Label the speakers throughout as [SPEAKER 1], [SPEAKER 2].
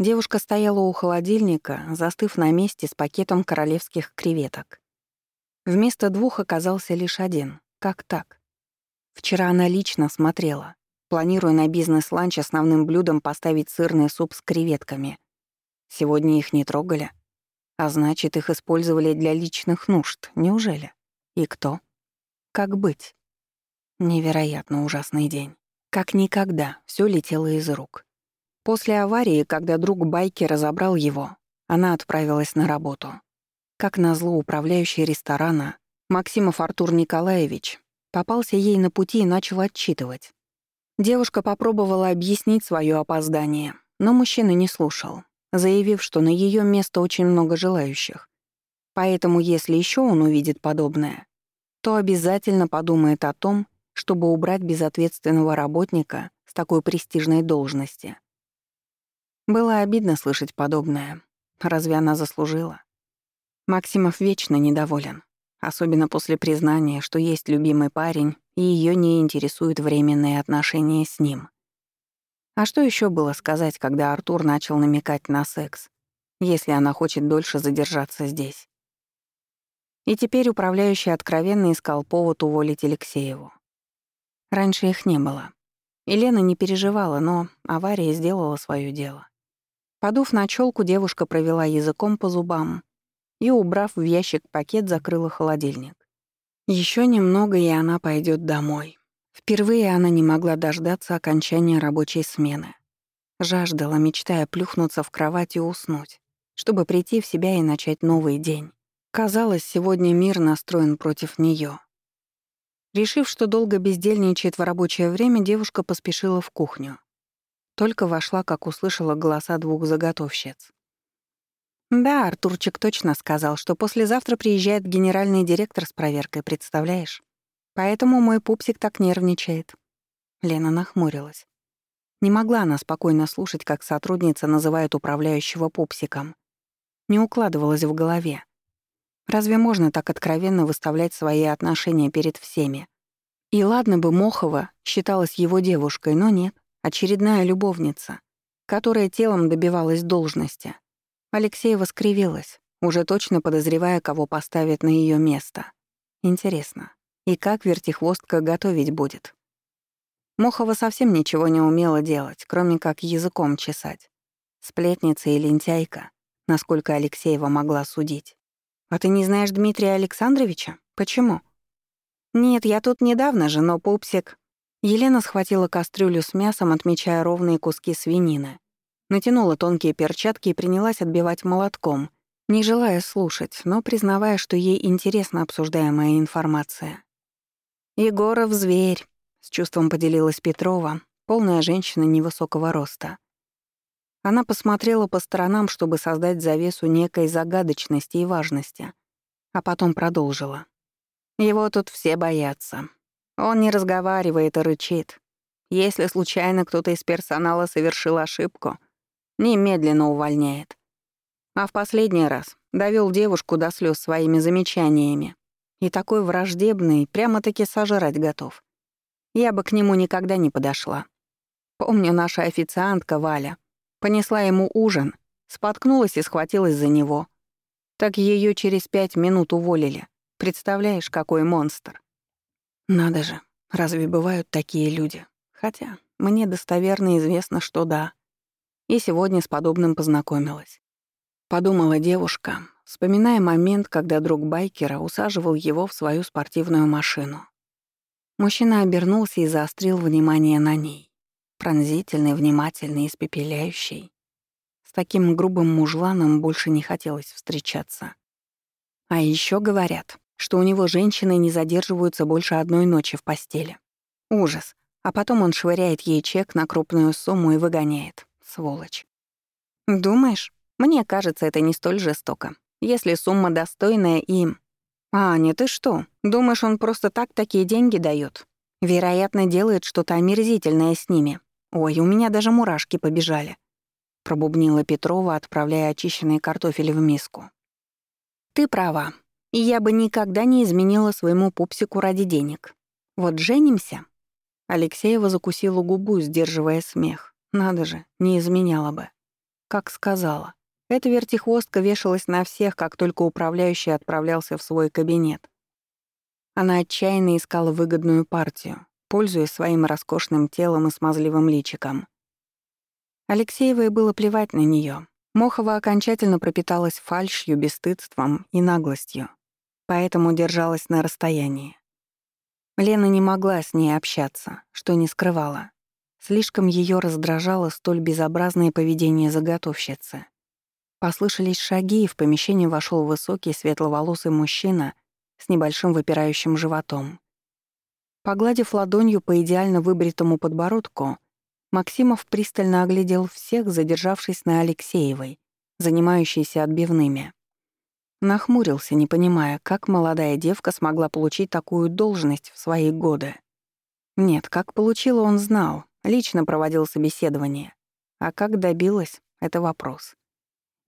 [SPEAKER 1] Девушка стояла у холодильника, застыв на месте с пакетом королевских креветок. Вместо двух оказался лишь один. Как так? Вчера она лично смотрела, планируя на бизнес-ланч основным блюдом поставить сырный суп с креветками. Сегодня их не трогали. А значит, их использовали для личных нужд, неужели? И кто? Как быть? Невероятно ужасный день. Как никогда все летело из рук. После аварии, когда друг байки разобрал его, она отправилась на работу. Как назло, управляющий ресторана, Максимов Артур Николаевич, попался ей на пути и начал отчитывать. Девушка попробовала объяснить свое опоздание, но мужчина не слушал, заявив, что на ее место очень много желающих. Поэтому, если еще он увидит подобное, то обязательно подумает о том, чтобы убрать безответственного работника с такой престижной должности. Было обидно слышать подобное. Разве она заслужила? Максимов вечно недоволен. Особенно после признания, что есть любимый парень, и ее не интересуют временные отношения с ним. А что еще было сказать, когда Артур начал намекать на секс, если она хочет дольше задержаться здесь? И теперь управляющий откровенно искал повод уволить Алексееву. Раньше их не было. Елена не переживала, но авария сделала свое дело. Подув на челку, девушка провела языком по зубам и, убрав в ящик пакет, закрыла холодильник. Еще немного, и она пойдет домой. Впервые она не могла дождаться окончания рабочей смены. Жаждала, мечтая плюхнуться в кровать и уснуть, чтобы прийти в себя и начать новый день. Казалось, сегодня мир настроен против нее. Решив, что долго бездельничает в рабочее время, девушка поспешила в кухню. Только вошла, как услышала голоса двух заготовщиц. «Да, Артурчик точно сказал, что послезавтра приезжает генеральный директор с проверкой, представляешь? Поэтому мой пупсик так нервничает». Лена нахмурилась. Не могла она спокойно слушать, как сотрудница называет управляющего пупсиком. Не укладывалось в голове. Разве можно так откровенно выставлять свои отношения перед всеми? И ладно бы Мохова считалась его девушкой, но нет очередная любовница, которая телом добивалась должности. Алексеева скривилась, уже точно подозревая, кого поставят на ее место. Интересно, и как вертихвостка готовить будет? Мохова совсем ничего не умела делать, кроме как языком чесать. Сплетница и лентяйка, насколько Алексеева могла судить. «А ты не знаешь Дмитрия Александровича? Почему?» «Нет, я тут недавно же, но пупсик...» Елена схватила кастрюлю с мясом, отмечая ровные куски свинины. Натянула тонкие перчатки и принялась отбивать молотком, не желая слушать, но признавая, что ей интересна обсуждаемая информация. «Егоров — зверь», — с чувством поделилась Петрова, полная женщина невысокого роста. Она посмотрела по сторонам, чтобы создать завесу некой загадочности и важности, а потом продолжила. «Его тут все боятся. Он не разговаривает и рычит. Если случайно кто-то из персонала совершил ошибку, немедленно увольняет. А в последний раз довел девушку до слез своими замечаниями. И такой враждебный, прямо-таки сожрать готов. Я бы к нему никогда не подошла. Помню, наша официантка Валя понесла ему ужин, споткнулась и схватилась за него. Так ее через пять минут уволили. Представляешь, какой монстр. Надо же, разве бывают такие люди? Хотя мне достоверно известно, что да. И сегодня с подобным познакомилась. Подумала девушка, вспоминая момент, когда друг байкера усаживал его в свою спортивную машину. Мужчина обернулся и заострил внимание на ней. Пронзительный, внимательный, испепеляющий. С таким грубым мужланом больше не хотелось встречаться. А еще говорят, что у него женщины не задерживаются больше одной ночи в постели. Ужас. А потом он швыряет ей чек на крупную сумму и выгоняет. Сволочь. Думаешь? Мне кажется, это не столь жестоко. Если сумма достойная и... «Аня, ты что? Думаешь, он просто так такие деньги дает? Вероятно, делает что-то омерзительное с ними. Ой, у меня даже мурашки побежали», — пробубнила Петрова, отправляя очищенный картофель в миску. «Ты права. И я бы никогда не изменила своему пупсику ради денег. Вот женимся?» Алексеева закусила губу, сдерживая смех. Надо же, не изменяла бы. как сказала. Эта вертихвостка вешалась на всех, как только управляющий отправлялся в свой кабинет. Она отчаянно искала выгодную партию, пользуясь своим роскошным телом и смазливым личиком. Алексеевой было плевать на нее. Мохова окончательно пропиталась фальшью, бесстыдством и наглостью, поэтому держалась на расстоянии. Лена не могла с ней общаться, что не скрывала. Слишком ее раздражало столь безобразное поведение заготовщицы. Послышались шаги, и в помещение вошел высокий светловолосый мужчина с небольшим выпирающим животом. Погладив ладонью по идеально выбритому подбородку, Максимов пристально оглядел всех, задержавшись на Алексеевой, занимающейся отбивными. Нахмурился, не понимая, как молодая девка смогла получить такую должность в свои годы. Нет, как получила, он знал, лично проводил собеседование. А как добилась — это вопрос.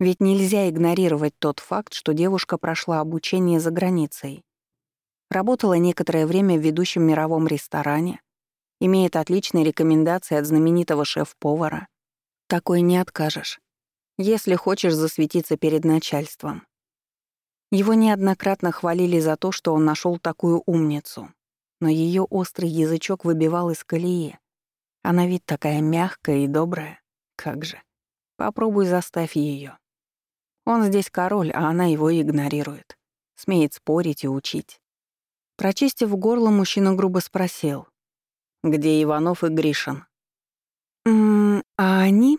[SPEAKER 1] Ведь нельзя игнорировать тот факт, что девушка прошла обучение за границей. Работала некоторое время в ведущем мировом ресторане, имеет отличные рекомендации от знаменитого шеф-повара. Такой не откажешь, если хочешь засветиться перед начальством. Его неоднократно хвалили за то, что он нашел такую умницу. Но ее острый язычок выбивал из колеи. Она ведь такая мягкая и добрая. Как же. Попробуй заставь ее. Он здесь король, а она его игнорирует. Смеет спорить и учить. Прочистив горло, мужчина грубо спросил. «Где Иванов и Гришин?» «М -м, а они?»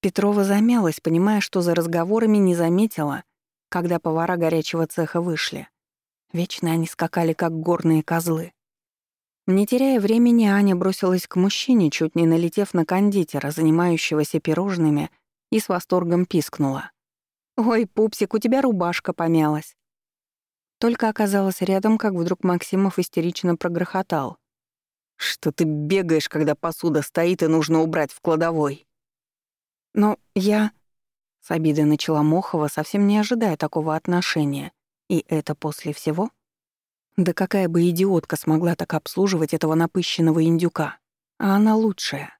[SPEAKER 1] Петрова замялась, понимая, что за разговорами не заметила, когда повара горячего цеха вышли. Вечно они скакали, как горные козлы. Не теряя времени, Аня бросилась к мужчине, чуть не налетев на кондитера, занимающегося пирожными, и с восторгом пискнула. «Ой, пупсик, у тебя рубашка помялась!» Только оказалась рядом, как вдруг Максимов истерично прогрохотал. «Что ты бегаешь, когда посуда стоит и нужно убрать в кладовой?» «Но «Ну, я...» С обидой начала Мохова, совсем не ожидая такого отношения. И это после всего? Да какая бы идиотка смогла так обслуживать этого напыщенного индюка? А она лучшая.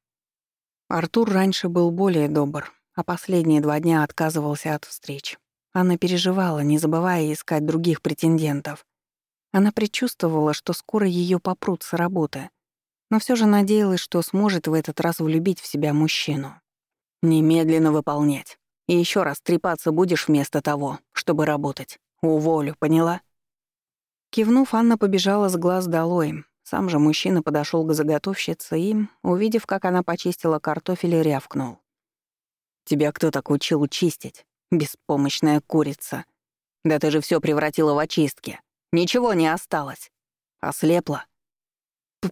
[SPEAKER 1] Артур раньше был более добр, а последние два дня отказывался от встреч. Она переживала, не забывая искать других претендентов. Она предчувствовала, что скоро ее попрут с работы, но все же надеялась, что сможет в этот раз влюбить в себя мужчину. «Немедленно выполнять», и еще раз трепаться будешь вместо того, чтобы работать. Уволю, поняла?» Кивнув, Анна побежала с глаз долой. Сам же мужчина подошел к заготовщице и, увидев, как она почистила картофель, рявкнул. «Тебя кто так учил чистить? Беспомощная курица. Да ты же все превратила в очистки. Ничего не осталось. Ослепла».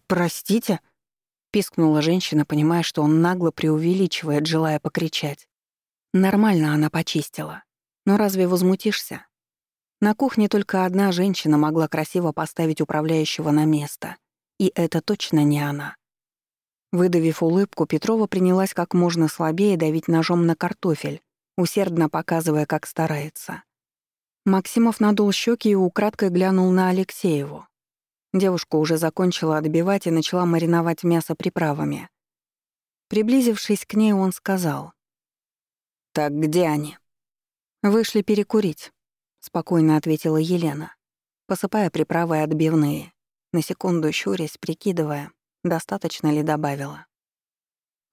[SPEAKER 1] «Простите?» — пискнула женщина, понимая, что он нагло преувеличивает, желая покричать. Нормально она почистила. Но разве возмутишься? На кухне только одна женщина могла красиво поставить управляющего на место. И это точно не она. Выдавив улыбку, Петрова принялась как можно слабее давить ножом на картофель, усердно показывая, как старается. Максимов надул щеки и украдкой глянул на Алексееву. Девушка уже закончила отбивать и начала мариновать мясо приправами. Приблизившись к ней, он сказал. «Так где они?» «Вышли перекурить», — спокойно ответила Елена, посыпая приправой отбивные, на секунду щурясь, прикидывая, достаточно ли добавила.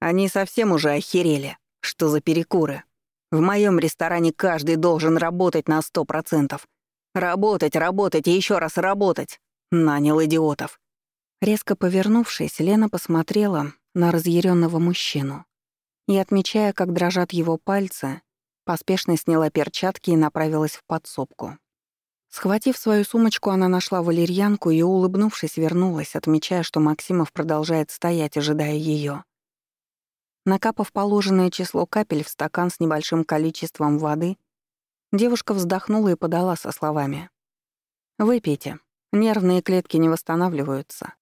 [SPEAKER 1] «Они совсем уже охерели. Что за перекуры? В моем ресторане каждый должен работать на сто процентов. Работать, работать и еще раз работать. Нанял идиотов». Резко повернувшись, Лена посмотрела на разъяренного мужчину, и, отмечая, как дрожат его пальцы, поспешно сняла перчатки и направилась в подсобку. Схватив свою сумочку, она нашла валерьянку и, улыбнувшись, вернулась, отмечая, что Максимов продолжает стоять, ожидая ее. Накапав положенное число капель в стакан с небольшим количеством воды, девушка вздохнула и подала со словами. «Выпейте. Нервные клетки не восстанавливаются».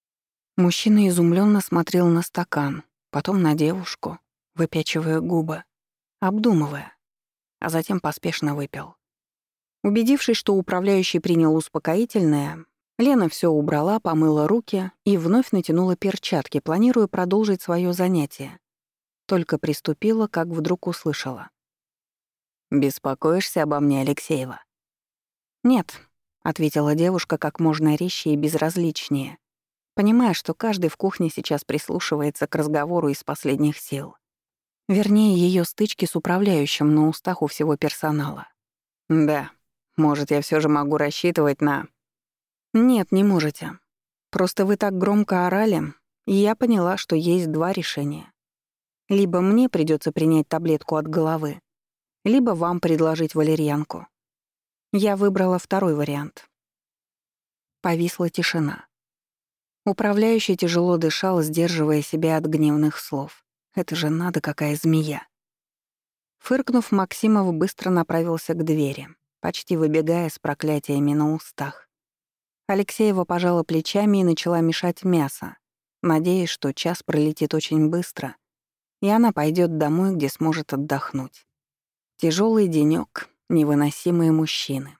[SPEAKER 1] Мужчина изумленно смотрел на стакан, потом на девушку, выпячивая губы, обдумывая, а затем поспешно выпил. Убедившись, что управляющий принял успокоительное, Лена все убрала, помыла руки и вновь натянула перчатки, планируя продолжить свое занятие. Только приступила, как вдруг услышала. «Беспокоишься обо мне, Алексеева?» «Нет», — ответила девушка как можно резче и безразличнее, понимая, что каждый в кухне сейчас прислушивается к разговору из последних сил. Вернее, ее стычки с управляющим на устах у всего персонала. «Да, может, я все же могу рассчитывать на...» «Нет, не можете. Просто вы так громко орали, и я поняла, что есть два решения. Либо мне придется принять таблетку от головы, либо вам предложить валерьянку. Я выбрала второй вариант. Повисла тишина. Управляющий тяжело дышал, сдерживая себя от гневных слов. Это же надо, какая змея. Фыркнув, Максимов быстро направился к двери, почти выбегая с проклятиями на устах. Алексеева пожала плечами и начала мешать мясо, надеясь, что час пролетит очень быстро, и она пойдет домой, где сможет отдохнуть. Тяжелый денек, невыносимые мужчины.